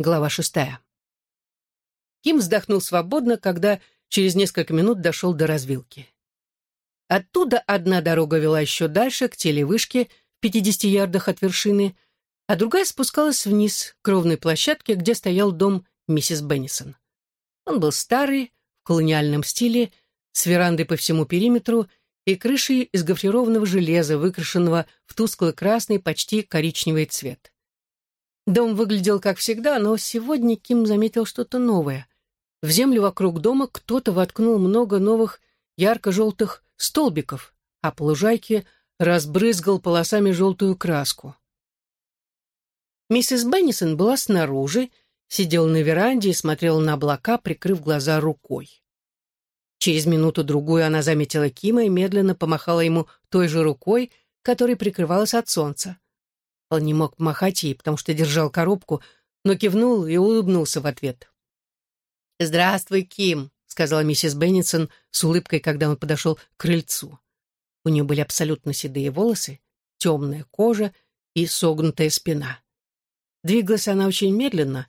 Глава шестая. Ким вздохнул свободно, когда через несколько минут дошел до развилки. Оттуда одна дорога вела еще дальше, к телевышке, в 50 ярдах от вершины, а другая спускалась вниз, к ровной площадке, где стоял дом миссис Беннисон. Он был старый, в колониальном стиле, с верандой по всему периметру и крышей из гофрированного железа, выкрашенного в тусклый красный, почти коричневый цвет. Дом выглядел как всегда, но сегодня Ким заметил что-то новое. В землю вокруг дома кто-то воткнул много новых ярко-желтых столбиков, а по лужайке разбрызгал полосами желтую краску. Миссис Беннисон была снаружи, сидела на веранде и смотрела на облака, прикрыв глаза рукой. Через минуту-другую она заметила Кима и медленно помахала ему той же рукой, которой прикрывалась от солнца. Он не мог махать ей, потому что держал коробку, но кивнул и улыбнулся в ответ. «Здравствуй, Ким», — сказала миссис Беннисон с улыбкой, когда он подошел к крыльцу. У нее были абсолютно седые волосы, темная кожа и согнутая спина. Двигалась она очень медленно,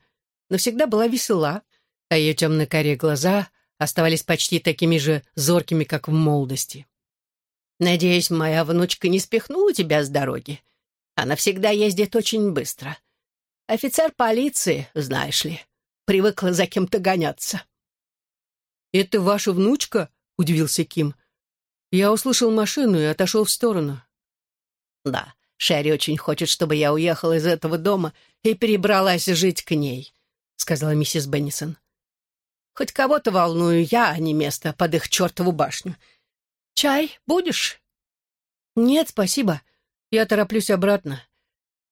но всегда была весела, а ее темно-карие глаза оставались почти такими же зоркими, как в молодости. «Надеюсь, моя внучка не спихнула тебя с дороги. Она всегда ездит очень быстро. Офицер полиции, знаешь ли привыкла за кем-то гоняться. «Это ваша внучка?» — удивился Ким. Я услышал машину и отошел в сторону. «Да, Шерри очень хочет, чтобы я уехала из этого дома и перебралась жить к ней», — сказала миссис Беннисон. «Хоть кого-то волную я, а не место под их чертову башню. Чай будешь?» «Нет, спасибо. Я тороплюсь обратно.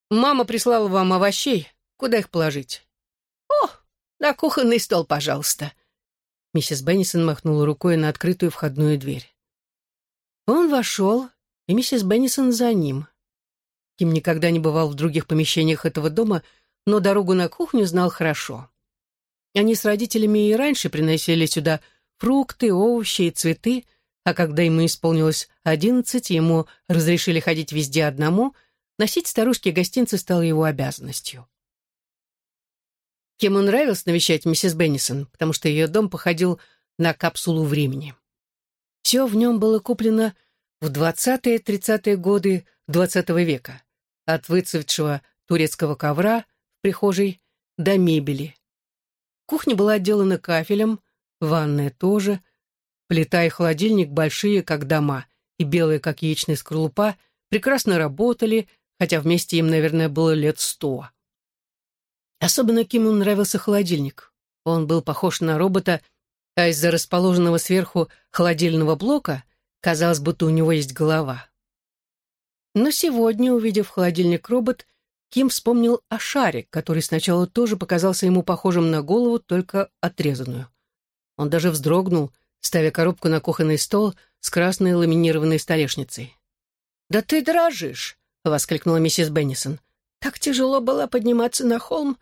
Мама прислала вам овощей. Куда их положить?» «На кухонный стол, пожалуйста». Миссис Беннисон махнула рукой на открытую входную дверь. Он вошел, и миссис Беннисон за ним. Ким никогда не бывал в других помещениях этого дома, но дорогу на кухню знал хорошо. Они с родителями и раньше приносили сюда фрукты, овощи и цветы, а когда ему исполнилось одиннадцать, ему разрешили ходить везде одному, носить старушке гостинцы стало его обязанностью. Кему нравилось навещать миссис Беннисон, потому что ее дом походил на капсулу времени. Все в нем было куплено в 20-30-е годы XX века, от выцветшего турецкого ковра в прихожей до мебели. Кухня была отделана кафелем, ванная тоже, плита и холодильник большие, как дома, и белые, как яичная скорлупа, прекрасно работали, хотя вместе им, наверное, было лет сто. Особенно Киму нравился холодильник. Он был похож на робота, а из-за расположенного сверху холодильного блока казалось, будто у него есть голова. Но сегодня, увидев холодильник-робот, Ким вспомнил о шаре, который сначала тоже показался ему похожим на голову, только отрезанную. Он даже вздрогнул, ставя коробку на кухонный стол с красной ламинированной столешницей. «Да ты дрожишь!» — воскликнула миссис Беннисон. «Так тяжело было подниматься на холм,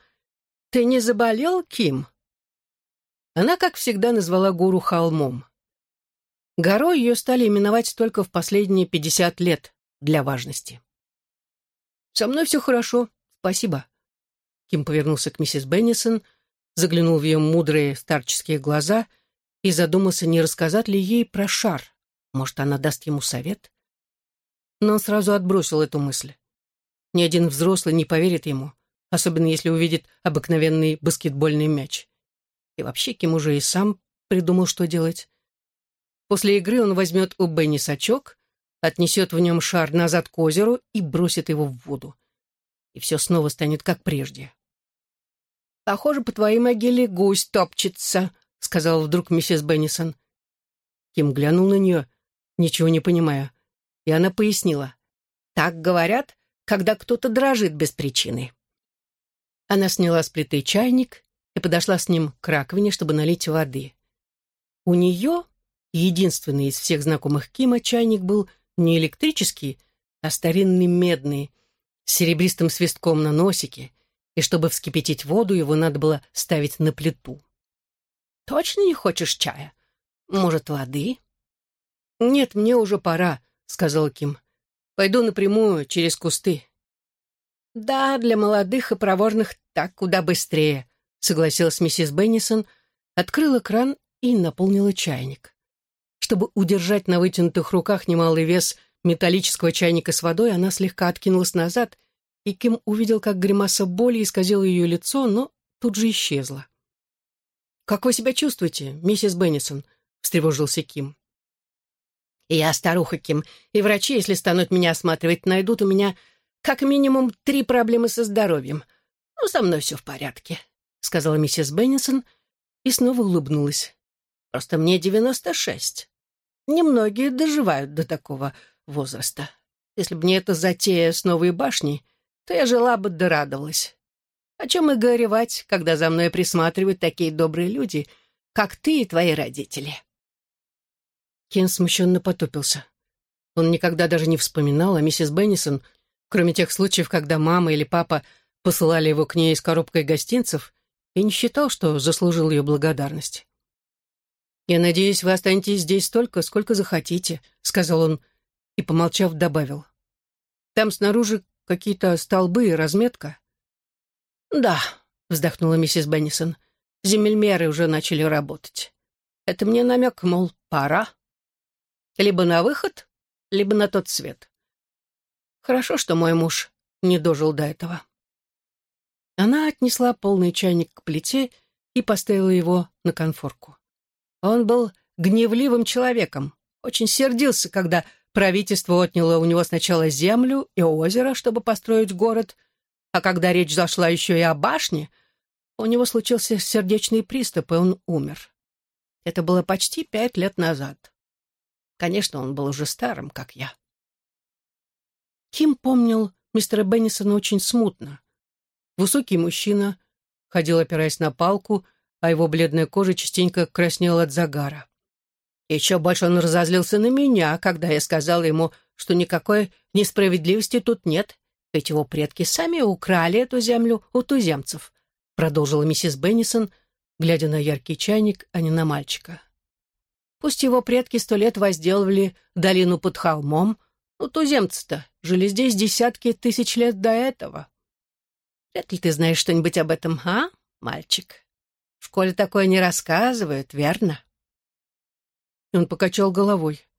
«Ты не заболел, Ким?» Она, как всегда, назвала гору холмом. Горой ее стали именовать только в последние пятьдесят лет для важности. «Со мной все хорошо, спасибо». Ким повернулся к миссис Беннисон, заглянул в ее мудрые старческие глаза и задумался, не рассказать ли ей про шар. Может, она даст ему совет? Но он сразу отбросил эту мысль. Ни один взрослый не поверит ему особенно если увидит обыкновенный баскетбольный мяч. И вообще Ким уже и сам придумал, что делать. После игры он возьмет у Бенни сачок, отнесет в нем шар назад к озеру и бросит его в воду. И все снова станет как прежде. «Похоже, по твоей могиле гусь топчется», — сказала вдруг миссис Беннисон. Ким глянул на нее, ничего не понимая, и она пояснила. «Так говорят, когда кто-то дрожит без причины». Она сняла с плиты чайник и подошла с ним к раковине, чтобы налить воды. У нее, единственный из всех знакомых Кима, чайник был не электрический, а старинный медный, с серебристым свистком на носике, и чтобы вскипятить воду, его надо было ставить на плиту. «Точно не хочешь чая? Может, воды?» «Нет, мне уже пора», — сказал Ким. «Пойду напрямую через кусты». «Да, для молодых и проворных так куда быстрее», — согласилась миссис Беннисон, открыла кран и наполнила чайник. Чтобы удержать на вытянутых руках немалый вес металлического чайника с водой, она слегка откинулась назад, и Ким увидел, как гримаса боли исказила ее лицо, но тут же исчезла. «Как вы себя чувствуете, миссис Беннисон?» — встревожился Ким. «Я старуха, Ким, и врачи, если станут меня осматривать, найдут у меня как минимум три проблемы со здоровьем. Ну, со мной все в порядке», — сказала миссис Беннисон и снова улыбнулась. «Просто мне девяносто шесть. Немногие доживают до такого возраста. Если бы не эта затея с новой башней, то я жила бы да радовалась. О чем и горевать, когда за мной присматривают такие добрые люди, как ты и твои родители?» Кен смущенно потупился. Он никогда даже не вспоминал о миссис Беннисон, кроме тех случаев, когда мама или папа посылали его к ней с коробкой гостинцев, и не считал, что заслужил ее благодарность. «Я надеюсь, вы останетесь здесь столько, сколько захотите», — сказал он, и, помолчав, добавил. «Там снаружи какие-то столбы и разметка». «Да», — вздохнула миссис Беннисон, — «земельмеры уже начали работать. Это мне намек, мол, пора. Либо на выход, либо на тот свет. Хорошо, что мой муж не дожил до этого». Она отнесла полный чайник к плите и поставила его на конфорку. Он был гневливым человеком, очень сердился, когда правительство отняло у него сначала землю и озеро, чтобы построить город, а когда речь зашла еще и о башне, у него случился сердечный приступ, и он умер. Это было почти пять лет назад. Конечно, он был уже старым, как я. Ким помнил мистера Беннисона очень смутно. Высокий мужчина, ходил опираясь на палку, а его бледная кожа частенько краснела от загара. Еще больше он разозлился на меня, когда я сказала ему, что никакой несправедливости тут нет, ведь его предки сами украли эту землю у туземцев, продолжила миссис Беннисон, глядя на яркий чайник, а не на мальчика. Пусть его предки сто лет возделывали долину под холмом, но туземцы-то жили здесь десятки тысяч лет до этого. Вряд ли ты знаешь что-нибудь об этом, а, мальчик? В школе такое не рассказывают, верно? Он покачал головой.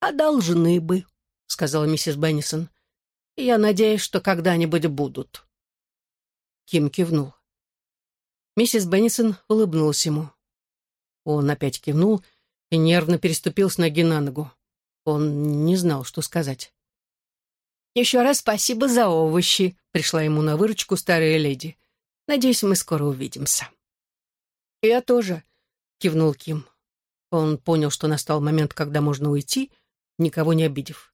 «А должны бы», — сказала миссис Беннисон я надеюсь, что когда-нибудь будут». Ким кивнул. Миссис Беннисон улыбнулась ему. Он опять кивнул и нервно переступил с ноги на ногу. Он не знал, что сказать. «Еще раз спасибо за овощи», — пришла ему на выручку старая леди. «Надеюсь, мы скоро увидимся». «Я тоже», — кивнул Ким. Он понял, что настал момент, когда можно уйти, никого не обидев.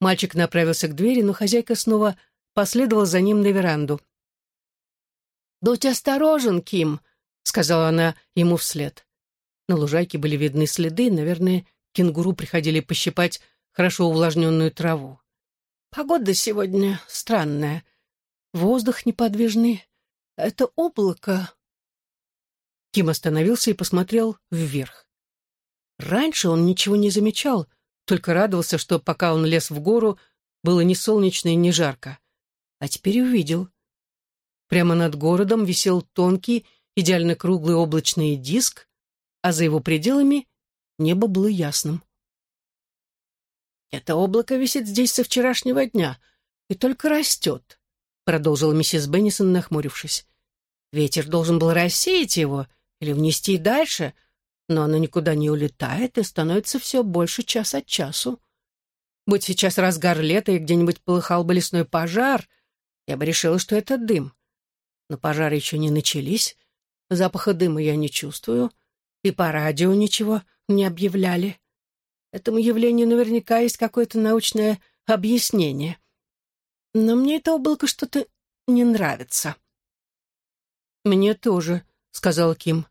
Мальчик направился к двери, но хозяйка снова последовала за ним на веранду. «Будь осторожен, Ким», — сказала она ему вслед. На лужайке были видны следы, наверное, кенгуру приходили пощипать хорошо увлажненную траву. «Погода сегодня странная. Воздух неподвижный. Это облако». Ким остановился и посмотрел вверх. Раньше он ничего не замечал, только радовался, что пока он лез в гору, было не солнечно и не жарко. А теперь увидел. Прямо над городом висел тонкий, идеально круглый облачный диск, а за его пределами небо было ясным. «Это облако висит здесь со вчерашнего дня и только растет», продолжила миссис Беннисон, нахмурившись. «Ветер должен был рассеять его или внести дальше, но оно никуда не улетает и становится все больше час от часу. Будь сейчас разгар лета и где-нибудь полыхал бы лесной пожар, я бы решила, что это дым. Но пожары еще не начались, запаха дыма я не чувствую, и по радио ничего не объявляли. Этому явлению наверняка есть какое-то научное объяснение. Но мне это облако что-то не нравится. «Мне тоже», — сказал Ким.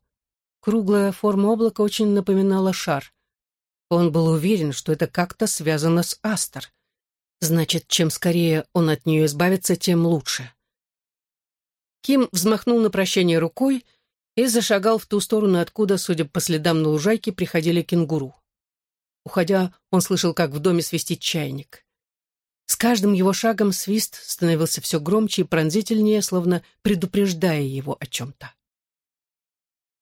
Круглая форма облака очень напоминала шар. Он был уверен, что это как-то связано с Астер. Значит, чем скорее он от нее избавится, тем лучше. Ким взмахнул на прощание рукой и зашагал в ту сторону, откуда, судя по следам на лужайке, приходили кенгуру. Уходя, он слышал, как в доме свистит чайник. С каждым его шагом свист становился все громче и пронзительнее, словно предупреждая его о чем-то.